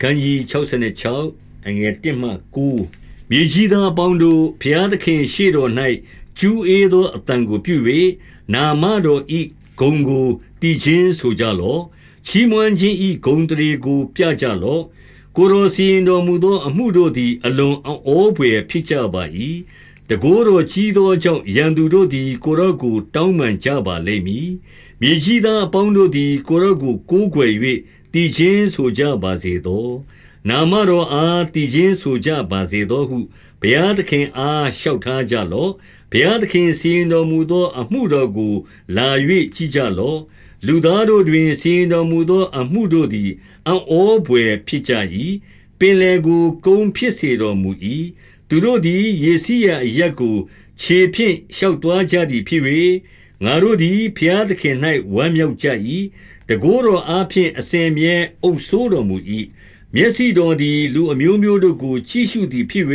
ခန်းကြီး66အငယ်1မှ9မြေကြီးသားအပေါင်းတို့ဘုရားသခင်ရှေ့တော်၌ကျူးအေးသောအတန်ကိုပြု၍နာမတော်ဤဂုံကိုတည်ခြင်းဆိုကြလော့ချီးမွမ်းခြင်းဤဂုံတရေကိုပြကြလော့ကိုယ်တော်စီရင်တော်မူသောအမှုတို့သည် အလွန်အောပွေဖြစ်ကြပါ၏တကိုးတော်ကြီးသောကြောင့်ရန်သူတို့သည် ကိုရော့ကို တောင်းပန်ကြပါလိမ့်မည်မြေကြီးသားအပေါင်းတို့သည် ကိုရော့ကိုကိုးကွယ်၍ တည်ခြင်းဆိုကြပါစေသောနာမတော်အားတည်ခြင်းဆိုကြပါစေသောဟုဘုရားသခင်အားလျှောက်ထားကြလော့ဘုရားသခင်စီရင်တော်မူသော အမှုတော်ကို လာ၍ကြည့်ကြလော့လူသားတို့တွင်စီရင်တော်မူသော အမှုတို့သည်အံ့ဩဖွယ်ဖြစ်ကြ၏ပင်လေကိုကုန်းဖြစ်စေတော်မူ၏သူတို့သည် ယေစီယအရက်ကို ခြေဖြင့်ရှောက်သွားကြသည်ဖြစ်၍ ငါတို့သည်ဘုရားသခင်၌ဝမ်းမြောက်ကြ၏တကိုးတော်အားဖြင့်အစဉ်မြဲအုပ်ဆိုးတော်မူ၏မျက်စိတော်သည်လူအမျိုးမျိုးတို့ကိုကြည့်ရှုသည်ဖြစ်၍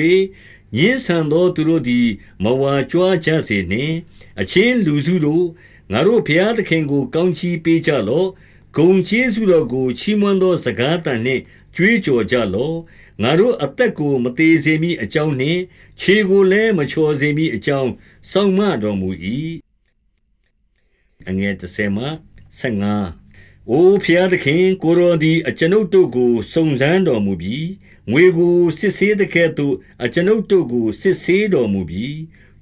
ညင်းဆန်သောသူတို့သည်မဝါကြွားကြစေနှင့်အချင်းလူစုတို့ငါတို့ဘုရားသခင်ကို ကောင်းချီးပေးကြလော့ဂုံကျေးဇူးတော်ကိုချီးမွမ်းသောစကားတန်နှင့်ကြွေးကြော်ကြလော့ငါတို့အသက်ကိုမသေးစေမီအကြောင်းနှင့်ခြေကိုလည်းမချော်စေမီအကြောင်းစောင့်မတော်မူ၏ အငယ်30မှ15အိုဖျားသခင်ကိုရောဒီအကျွန်ုပ်တို့ကိုစုံစမ်းတော်မူပြီးငွေကိုစစ်ဆေးတဲ့ကဲ့သို့အကျွန်ုပ်တို့ကိုစစ်ဆေးတော်မူပြီး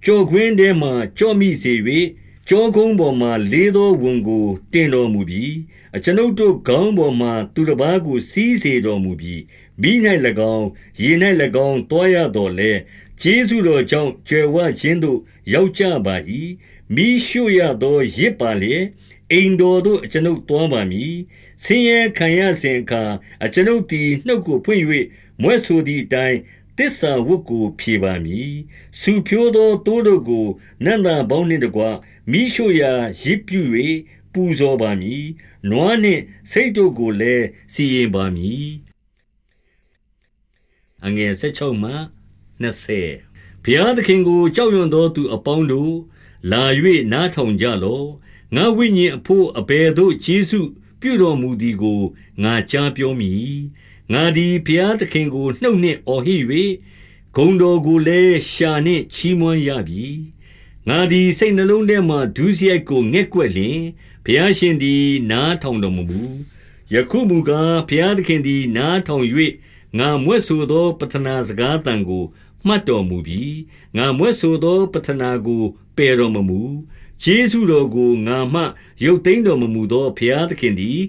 ကြော်ခွင်းထဲမှကြော့မိစေ၍ကြောကုန်းပေါ်မှလေးသောဝန်ကိုတင်တော်မူပြီးအကျွန်ုပ်တို့ခေါင်းပေါ်မှသူတစ်ပါးကိုစီးစေတော်မူပြီးမိ၌၎င်းရေ၌၎င်းတွားရတော်လဲကျေးဇူးတော်ကြောင့်ကြွယ်ဝခြင်းသို့ရောက်ကြပါ၏ မိရှုရသောရစ်ပါလေအိမ်တော်သို့အကျွန်ုပ်သွားပါမည်ဆင်းရဲခံရစဉ်အခါအကျွန်ုပ်သည်နှုတ်ကိုဖွင့်၍မွဲ့ဆိုသည့်အတိုင်းတစ္ဆာဝတ်ကိုဖြေပါမည်စူဖြိုးသောတိုးတို့ကိုနန္တာပေါင်းနှင့်တကွမိရှုရာရစ်ပြူ၍ပူဇော်ပါမည်နွားနှင့်စိတ်တို့ကိုလည်းစီရင်ပါမည်အငယ်16မှ20ဘုရားသခင်ကိုကြောက်ရွံ့သောသူအပေါင်းတို့ လာ၍နားထောင်ကြလော့ငါဝိညာဉ်အဖို့အဘယ်သို့ကျေးဇူးပြုတော်မူသည်ကိုငါကြားပြောမည်ငါသည်ဘုရားသခင်ကိုနှုတ်နှင့်အော်ဟစ်၍ဂုံတော်ကိုလည်းရှာနှင့်ချီးမွမ်းရပြီငါသည်စိတ်နှလုံးထဲမှဒုစရိုက်ကိုငဲ့ကွက်လျင်ဘုရားရှင်သည် နားထောင်တော်မမူယခုမူကားဘုရားသခင်သည် နားထောင်၍ငါမွဲ့ဆိုသောပတနာစကားတန်ကို မှတ်တော်မူပြီးငါမွဲ့ဆိုသောပတနာကိုပယ်တော်မမူကျေးဇူးတော်ကိုငါမှရုပ်သိမ်းတော်မမူသောဘုရားသခင်သည်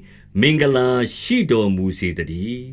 မင်္ဂလာရှိတော်မူစေတည်း